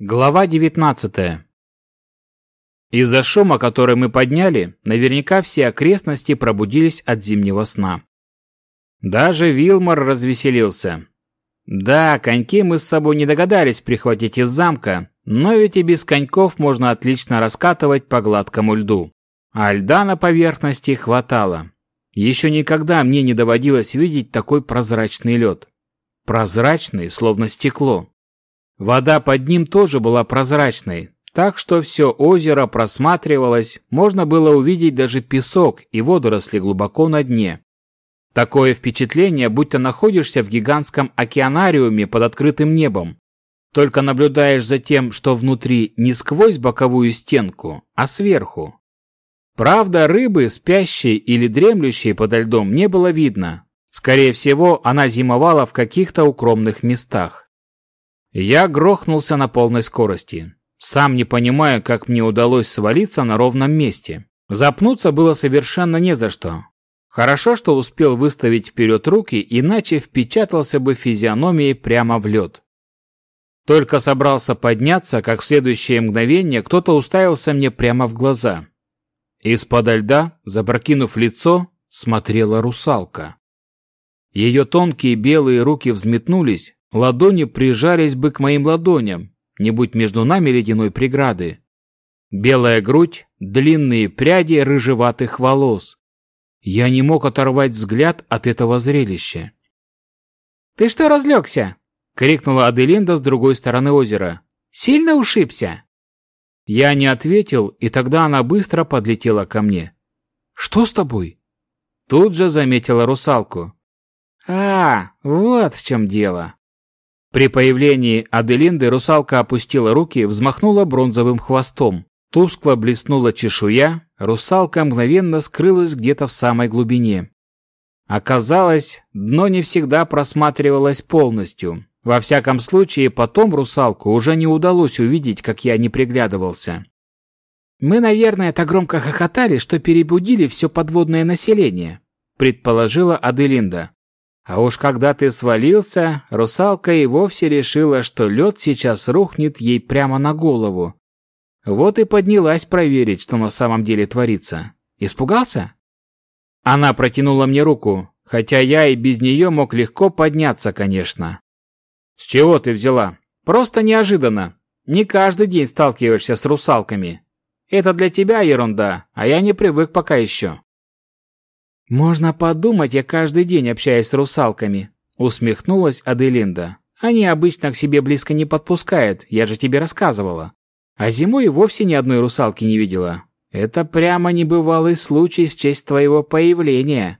Глава 19 Из-за шума, который мы подняли, наверняка все окрестности пробудились от зимнего сна. Даже Вилмор развеселился. Да, коньки мы с собой не догадались прихватить из замка, но ведь и без коньков можно отлично раскатывать по гладкому льду. А льда на поверхности хватало. Еще никогда мне не доводилось видеть такой прозрачный лед. Прозрачный, словно стекло. Вода под ним тоже была прозрачной, так что все озеро просматривалось, можно было увидеть даже песок и водоросли глубоко на дне. Такое впечатление, будто находишься в гигантском океанариуме под открытым небом. Только наблюдаешь за тем, что внутри не сквозь боковую стенку, а сверху. Правда, рыбы, спящей или дремлющей подо льдом, не было видно. Скорее всего, она зимовала в каких-то укромных местах. Я грохнулся на полной скорости. Сам не понимая, как мне удалось свалиться на ровном месте. Запнуться было совершенно не за что. Хорошо, что успел выставить вперед руки, иначе впечатался бы физиономией прямо в лед. Только собрался подняться, как в следующее мгновение кто-то уставился мне прямо в глаза. Из-под льда, запрокинув лицо, смотрела русалка. Ее тонкие белые руки взметнулись, Ладони прижались бы к моим ладоням, не будь между нами ледяной преграды. Белая грудь, длинные пряди рыжеватых волос. Я не мог оторвать взгляд от этого зрелища. «Ты что разлегся?» — крикнула Аделинда с другой стороны озера. «Сильно ушибся?» Я не ответил, и тогда она быстро подлетела ко мне. «Что с тобой?» Тут же заметила русалку. «А, вот в чем дело!» При появлении Аделинды русалка опустила руки, взмахнула бронзовым хвостом. Тускло блеснула чешуя, русалка мгновенно скрылась где-то в самой глубине. Оказалось, дно не всегда просматривалось полностью. Во всяком случае, потом русалку уже не удалось увидеть, как я не приглядывался. «Мы, наверное, так громко хохотали, что перебудили все подводное население», предположила Аделинда. А уж когда ты свалился, русалка и вовсе решила, что лед сейчас рухнет ей прямо на голову. Вот и поднялась проверить, что на самом деле творится. Испугался? Она протянула мне руку, хотя я и без нее мог легко подняться, конечно. С чего ты взяла? Просто неожиданно. Не каждый день сталкиваешься с русалками. Это для тебя ерунда, а я не привык пока еще. «Можно подумать, я каждый день общаюсь с русалками», — усмехнулась Аделинда. «Они обычно к себе близко не подпускают, я же тебе рассказывала. А зимой вовсе ни одной русалки не видела. Это прямо небывалый случай в честь твоего появления».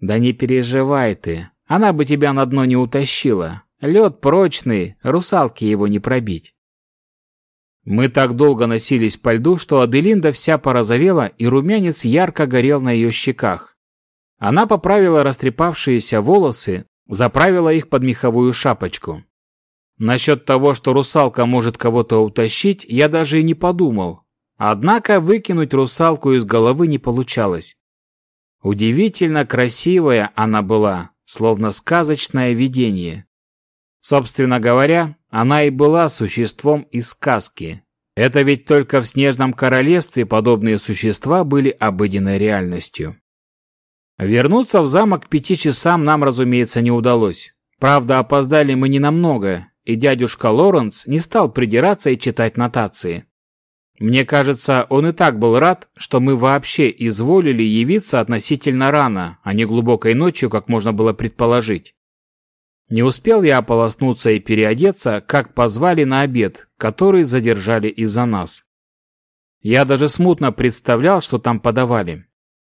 «Да не переживай ты, она бы тебя на дно не утащила. Лед прочный, русалки его не пробить». Мы так долго носились по льду, что Аделинда вся порозовела, и румянец ярко горел на ее щеках. Она поправила растрепавшиеся волосы, заправила их под меховую шапочку. Насчет того, что русалка может кого-то утащить, я даже и не подумал. Однако выкинуть русалку из головы не получалось. Удивительно красивая она была, словно сказочное видение. Собственно говоря, она и была существом из сказки. Это ведь только в Снежном Королевстве подобные существа были обыденной реальностью. Вернуться в замок к пяти часам нам, разумеется, не удалось. Правда, опоздали мы не намного, и дядюшка Лоренс не стал придираться и читать нотации. Мне кажется, он и так был рад, что мы вообще изволили явиться относительно рано, а не глубокой ночью, как можно было предположить. Не успел я ополоснуться и переодеться, как позвали на обед, который задержали из-за нас. Я даже смутно представлял, что там подавали.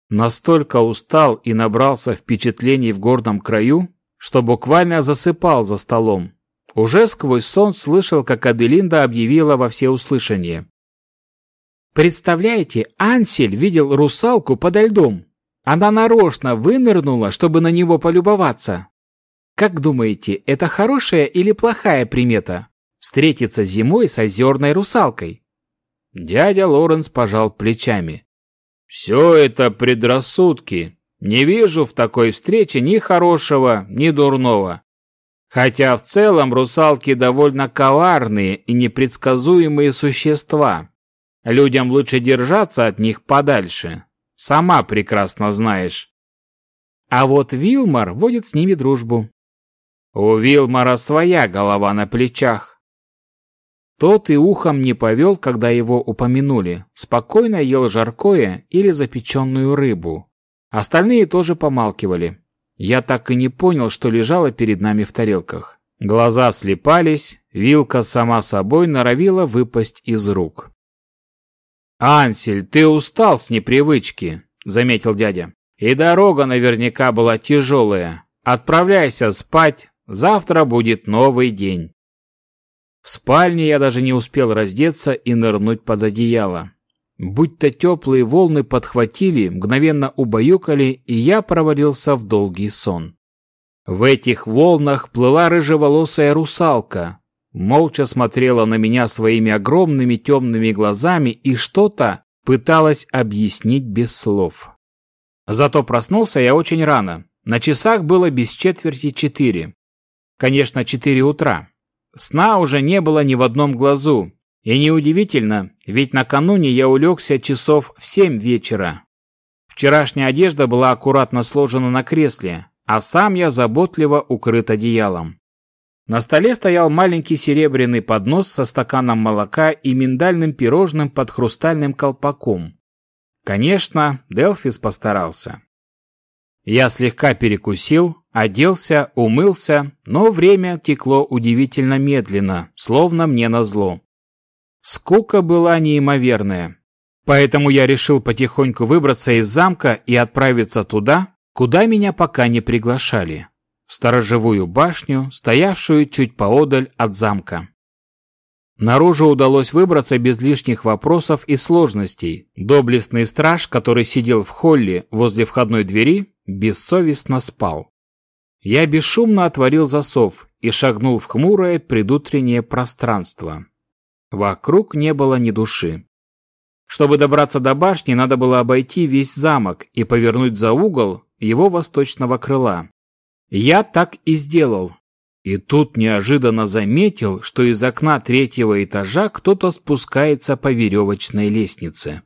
Настолько устал и набрался впечатлений в гордом краю, что буквально засыпал за столом. Уже сквозь сон слышал, как Аделинда объявила во всеуслышание. «Представляете, Ансель видел русалку подо льдом. Она нарочно вынырнула, чтобы на него полюбоваться. Как думаете, это хорошая или плохая примета? Встретиться зимой с озерной русалкой? Дядя Лоренс пожал плечами. Все это предрассудки. Не вижу в такой встрече ни хорошего, ни дурного. Хотя в целом русалки довольно коварные и непредсказуемые существа. Людям лучше держаться от них подальше. Сама прекрасно знаешь. А вот Вилмар водит с ними дружбу. У Вилмара своя голова на плечах. Тот и ухом не повел, когда его упомянули. Спокойно ел жаркое или запеченную рыбу. Остальные тоже помалкивали. Я так и не понял, что лежало перед нами в тарелках. Глаза слепались, вилка сама собой норовила выпасть из рук. «Ансель, ты устал с непривычки», — заметил дядя. «И дорога наверняка была тяжелая. Отправляйся спать, завтра будет новый день». В спальне я даже не успел раздеться и нырнуть под одеяло. Будь-то теплые волны подхватили, мгновенно убаюкали, и я провалился в долгий сон. В этих волнах плыла рыжеволосая русалка, молча смотрела на меня своими огромными темными глазами и что-то пыталась объяснить без слов. Зато проснулся я очень рано. На часах было без четверти четыре. Конечно, четыре утра. Сна уже не было ни в одном глазу, и неудивительно, ведь накануне я улегся часов в семь вечера. Вчерашняя одежда была аккуратно сложена на кресле, а сам я заботливо укрыт одеялом. На столе стоял маленький серебряный поднос со стаканом молока и миндальным пирожным под хрустальным колпаком. Конечно, Делфис постарался. Я слегка перекусил, оделся, умылся, но время текло удивительно медленно, словно мне назло. Скука была неимоверная. Поэтому я решил потихоньку выбраться из замка и отправиться туда, куда меня пока не приглашали. В сторожевую башню, стоявшую чуть поодаль от замка. Наружу удалось выбраться без лишних вопросов и сложностей. Доблестный страж, который сидел в холле возле входной двери, бессовестно спал. Я бесшумно отворил засов и шагнул в хмурое предутреннее пространство. Вокруг не было ни души. Чтобы добраться до башни, надо было обойти весь замок и повернуть за угол его восточного крыла. Я так и сделал. И тут неожиданно заметил, что из окна третьего этажа кто-то спускается по веревочной лестнице.